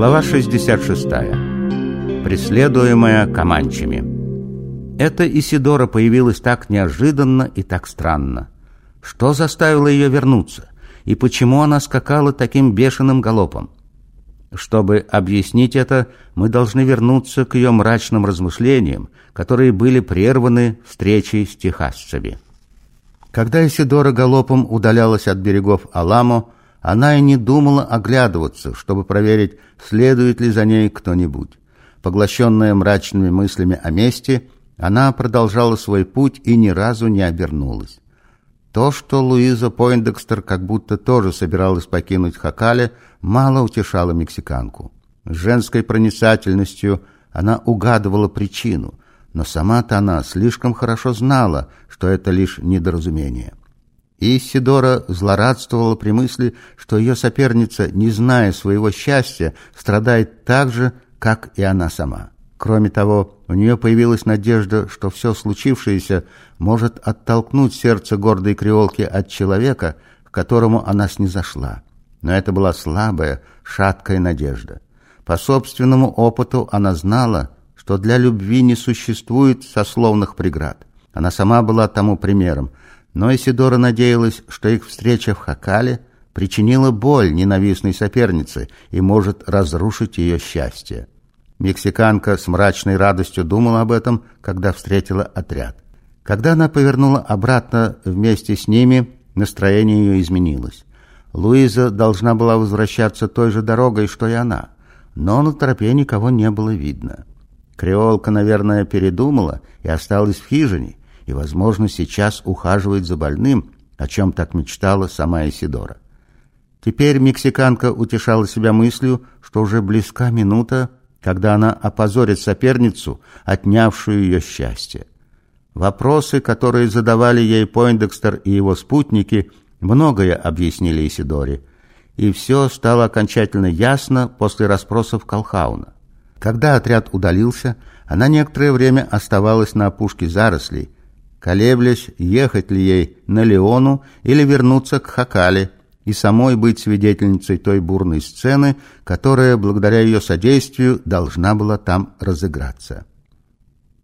Глава 66. Преследуемая Каманчами. Эта Исидора появилась так неожиданно и так странно. Что заставило ее вернуться? И почему она скакала таким бешеным галопом? Чтобы объяснить это, мы должны вернуться к ее мрачным размышлениям, которые были прерваны встречей с техасцами. Когда Исидора галопом удалялась от берегов Аламо, она и не думала оглядываться, чтобы проверить, следует ли за ней кто-нибудь. Поглощенная мрачными мыслями о мести, она продолжала свой путь и ни разу не обернулась. То, что Луиза Пойндекстер как будто тоже собиралась покинуть Хакале, мало утешало мексиканку. С женской проницательностью она угадывала причину, но сама-то она слишком хорошо знала, что это лишь недоразумение. И Сидора злорадствовала при мысли, что ее соперница, не зная своего счастья, страдает так же, как и она сама. Кроме того, у нее появилась надежда, что все случившееся может оттолкнуть сердце гордой креолки от человека, к которому она снизошла. Но это была слабая, шаткая надежда. По собственному опыту она знала, что для любви не существует сословных преград. Она сама была тому примером, но Исидора надеялась, что их встреча в Хакале причинила боль ненавистной сопернице и может разрушить ее счастье. Мексиканка с мрачной радостью думала об этом, когда встретила отряд. Когда она повернула обратно вместе с ними, настроение ее изменилось. Луиза должна была возвращаться той же дорогой, что и она, но на тропе никого не было видно. Креолка, наверное, передумала и осталась в хижине, и, возможно, сейчас ухаживает за больным, о чем так мечтала сама Исидора. Теперь мексиканка утешала себя мыслью, что уже близка минута, когда она опозорит соперницу, отнявшую ее счастье. Вопросы, которые задавали ей Пойндекстер и его спутники, многое объяснили Исидоре, и все стало окончательно ясно после расспросов Колхауна. Когда отряд удалился, она некоторое время оставалась на опушке зарослей, колеблясь, ехать ли ей на Леону или вернуться к Хакале и самой быть свидетельницей той бурной сцены, которая, благодаря ее содействию, должна была там разыграться.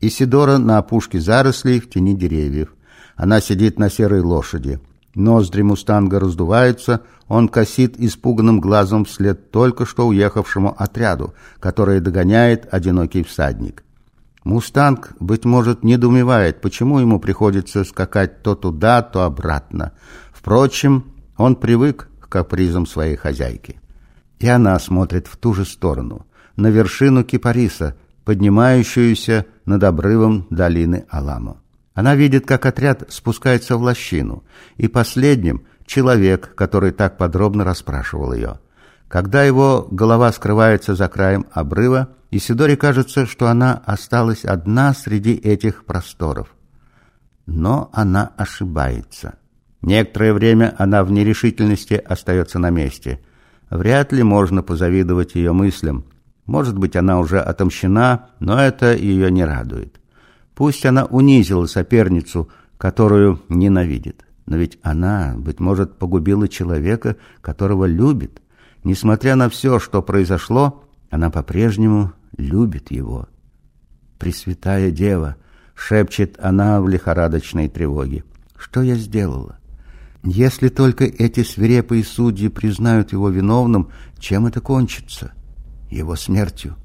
Исидора на опушке зарослей в тени деревьев. Она сидит на серой лошади. Ноздри мустанга раздуваются, он косит испуганным глазом вслед только что уехавшему отряду, который догоняет одинокий всадник. Мустанг, быть может, недоумевает, почему ему приходится скакать то туда, то обратно. Впрочем, он привык к капризам своей хозяйки. И она смотрит в ту же сторону, на вершину кипариса, поднимающуюся над обрывом долины Аламо. Она видит, как отряд спускается в лощину, и последним — человек, который так подробно расспрашивал ее. Когда его голова скрывается за краем обрыва, Исидоре кажется, что она осталась одна среди этих просторов. Но она ошибается. Некоторое время она в нерешительности остается на месте. Вряд ли можно позавидовать ее мыслям. Может быть, она уже отомщена, но это ее не радует. Пусть она унизила соперницу, которую ненавидит. Но ведь она, быть может, погубила человека, которого любит. Несмотря на все, что произошло, она по-прежнему любит его. «Пресвятая Дева!» — шепчет она в лихорадочной тревоге. «Что я сделала? Если только эти свирепые судьи признают его виновным, чем это кончится? Его смертью.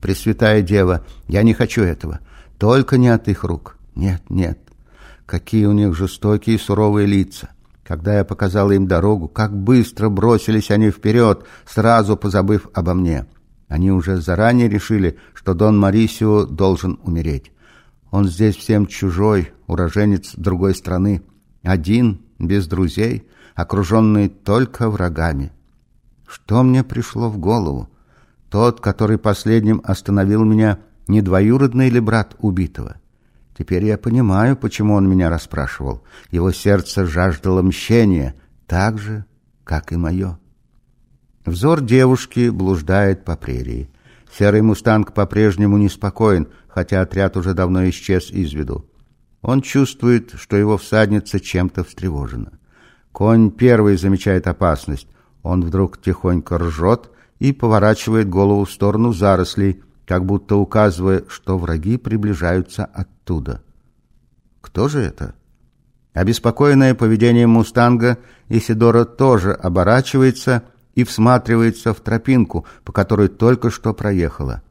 Пресвятая Дева, я не хочу этого. Только не от их рук. Нет, нет. Какие у них жестокие и суровые лица. Когда я показала им дорогу, как быстро бросились они вперед, сразу позабыв обо мне. Они уже заранее решили, что Дон Марисио должен умереть. Он здесь всем чужой, уроженец другой страны, один, без друзей, окруженный только врагами. Что мне пришло в голову? Тот, который последним остановил меня, не двоюродный ли брат убитого? Теперь я понимаю, почему он меня расспрашивал. Его сердце жаждало мщения, так же, как и мое. Взор девушки блуждает по прерии. Серый мустанг по-прежнему неспокоен, хотя отряд уже давно исчез из виду. Он чувствует, что его всадница чем-то встревожена. Конь первый замечает опасность. Он вдруг тихонько ржет и поворачивает голову в сторону зарослей, как будто указывая, что враги приближаются оттуда. Кто же это? Обеспокоенная поведением «Мустанга», Исидора тоже оборачивается и всматривается в тропинку, по которой только что проехала.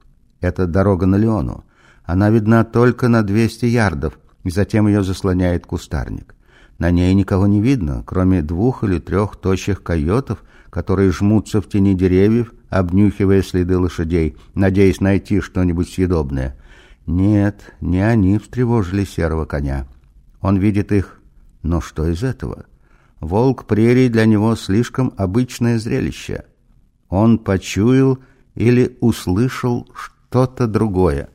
Это дорога на Леону. Она видна только на 200 ярдов, и затем ее заслоняет кустарник. На ней никого не видно, кроме двух или трех тощих койотов, которые жмутся в тени деревьев, обнюхивая следы лошадей, надеясь найти что-нибудь съедобное. Нет, не они встревожили серого коня. Он видит их, но что из этого? Волк прерий для него слишком обычное зрелище. Он почуял или услышал что-то другое.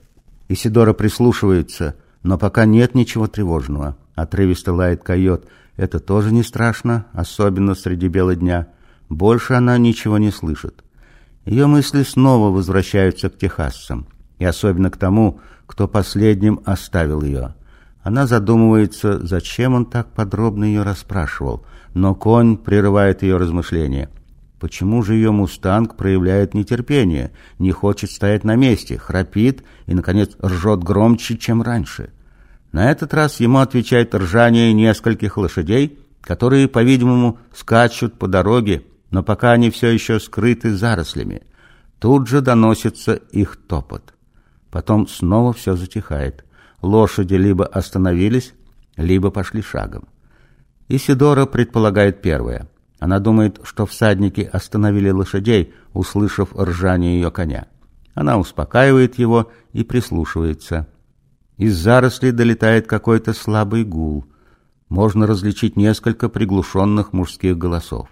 Исидора прислушивается, но пока нет ничего тревожного. Отрывисто лает койот. Это тоже не страшно, особенно среди бела дня. Больше она ничего не слышит. Ее мысли снова возвращаются к техасцам, и особенно к тому, кто последним оставил ее. Она задумывается, зачем он так подробно ее расспрашивал, но конь прерывает ее размышления. Почему же ее мустанг проявляет нетерпение, не хочет стоять на месте, храпит и, наконец, ржет громче, чем раньше? На этот раз ему отвечает ржание нескольких лошадей, которые, по-видимому, скачут по дороге, но пока они все еще скрыты зарослями. Тут же доносится их топот. Потом снова все затихает. Лошади либо остановились, либо пошли шагом. Исидора предполагает первое. Она думает, что всадники остановили лошадей, услышав ржание ее коня. Она успокаивает его и прислушивается. Из зарослей долетает какой-то слабый гул. Можно различить несколько приглушенных мужских голосов.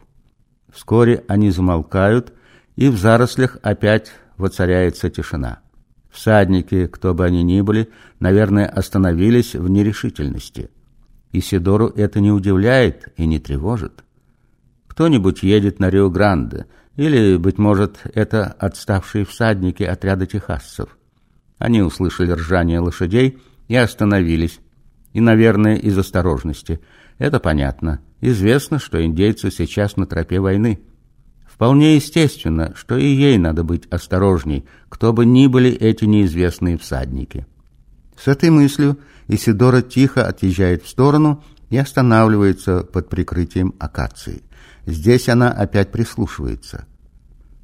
Вскоре они замолкают, и в зарослях опять воцаряется тишина. Всадники, кто бы они ни были, наверное, остановились в нерешительности. Исидору это не удивляет и не тревожит. Кто-нибудь едет на Рио-Гранде, или, быть может, это отставшие всадники отряда техасцев. Они услышали ржание лошадей и остановились. И, наверное, из осторожности. Это понятно. Известно, что индейцы сейчас на тропе войны. Вполне естественно, что и ей надо быть осторожней, кто бы ни были эти неизвестные всадники. С этой мыслью Исидора тихо отъезжает в сторону и останавливается под прикрытием акации. Здесь она опять прислушивается.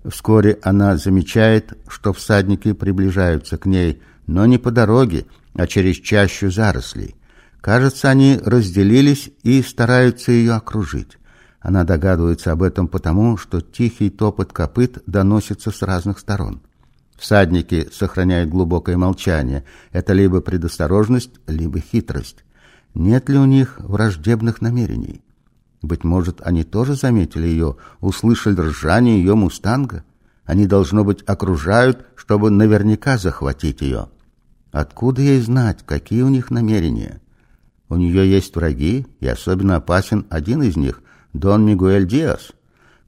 Вскоре она замечает, что всадники приближаются к ней, но не по дороге, а через чащу зарослей. Кажется, они разделились и стараются ее окружить. Она догадывается об этом потому, что тихий топот копыт доносится с разных сторон. Всадники сохраняют глубокое молчание. Это либо предосторожность, либо хитрость. Нет ли у них враждебных намерений? Быть может, они тоже заметили ее, услышали ржание ее мустанга? Они, должно быть, окружают, чтобы наверняка захватить ее. Откуда ей знать, какие у них намерения? У нее есть враги, и особенно опасен один из них, Дон Мигуэль Диас.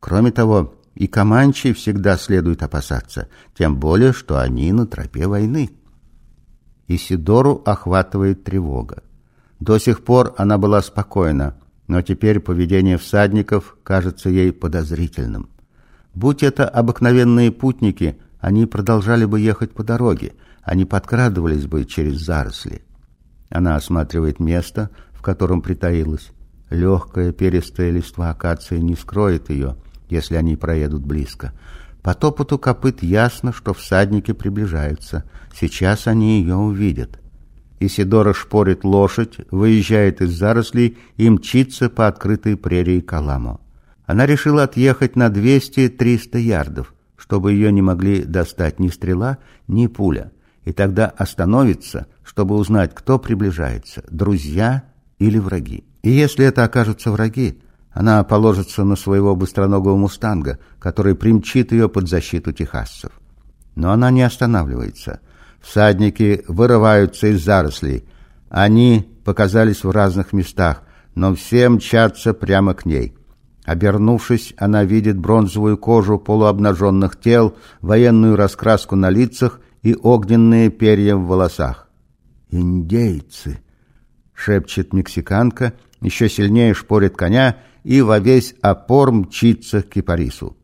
Кроме того, и Каманчи всегда следует опасаться, тем более, что они на тропе войны. Исидору охватывает тревога. До сих пор она была спокойна, но теперь поведение всадников кажется ей подозрительным. Будь это обыкновенные путники, они продолжали бы ехать по дороге, они подкрадывались бы через заросли. Она осматривает место, в котором притаилась. Легкая перистая листва акации не скроет ее, если они проедут близко. По топоту копыт ясно, что всадники приближаются. Сейчас они ее увидят. Исидора шпорит лошадь, выезжает из зарослей и мчится по открытой прерии Каламо. Она решила отъехать на 200-300 ярдов, чтобы ее не могли достать ни стрела, ни пуля, и тогда остановится, чтобы узнать, кто приближается, друзья или враги. И если это окажутся враги, она положится на своего быстроногого мустанга, который примчит ее под защиту техасцев. Но она не останавливается – Всадники вырываются из зарослей. Они показались в разных местах, но все мчатся прямо к ней. Обернувшись, она видит бронзовую кожу полуобнаженных тел, военную раскраску на лицах и огненные перья в волосах. «Индейцы!» — шепчет мексиканка, еще сильнее шпорит коня и во весь опор мчится к кипарису.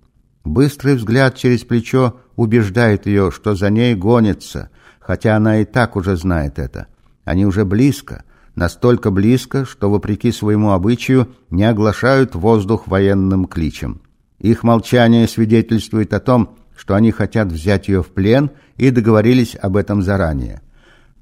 Быстрый взгляд через плечо убеждает ее, что за ней гонится, хотя она и так уже знает это. Они уже близко, настолько близко, что, вопреки своему обычаю, не оглашают воздух военным кличем. Их молчание свидетельствует о том, что они хотят взять ее в плен и договорились об этом заранее.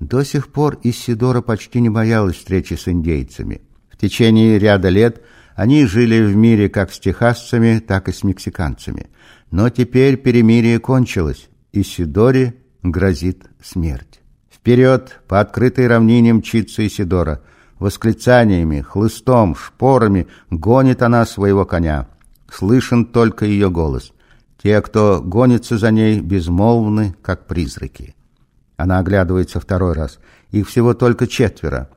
До сих пор Исидора почти не боялась встречи с индейцами. Течение ряда лет они жили в мире как с техасцами, так и с мексиканцами. Но теперь перемирие кончилось, и Сидоре грозит смерть. Вперед по открытой равнине мчится Исидора. Восклицаниями, хлыстом, шпорами гонит она своего коня. Слышен только ее голос. Те, кто гонится за ней, безмолвны, как призраки. Она оглядывается второй раз. Их всего только четверо.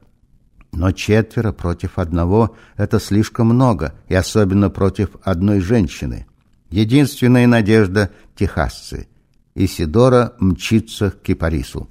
Но четверо против одного – это слишком много, и особенно против одной женщины. Единственная надежда – техасцы. Исидора мчится к Кипарису.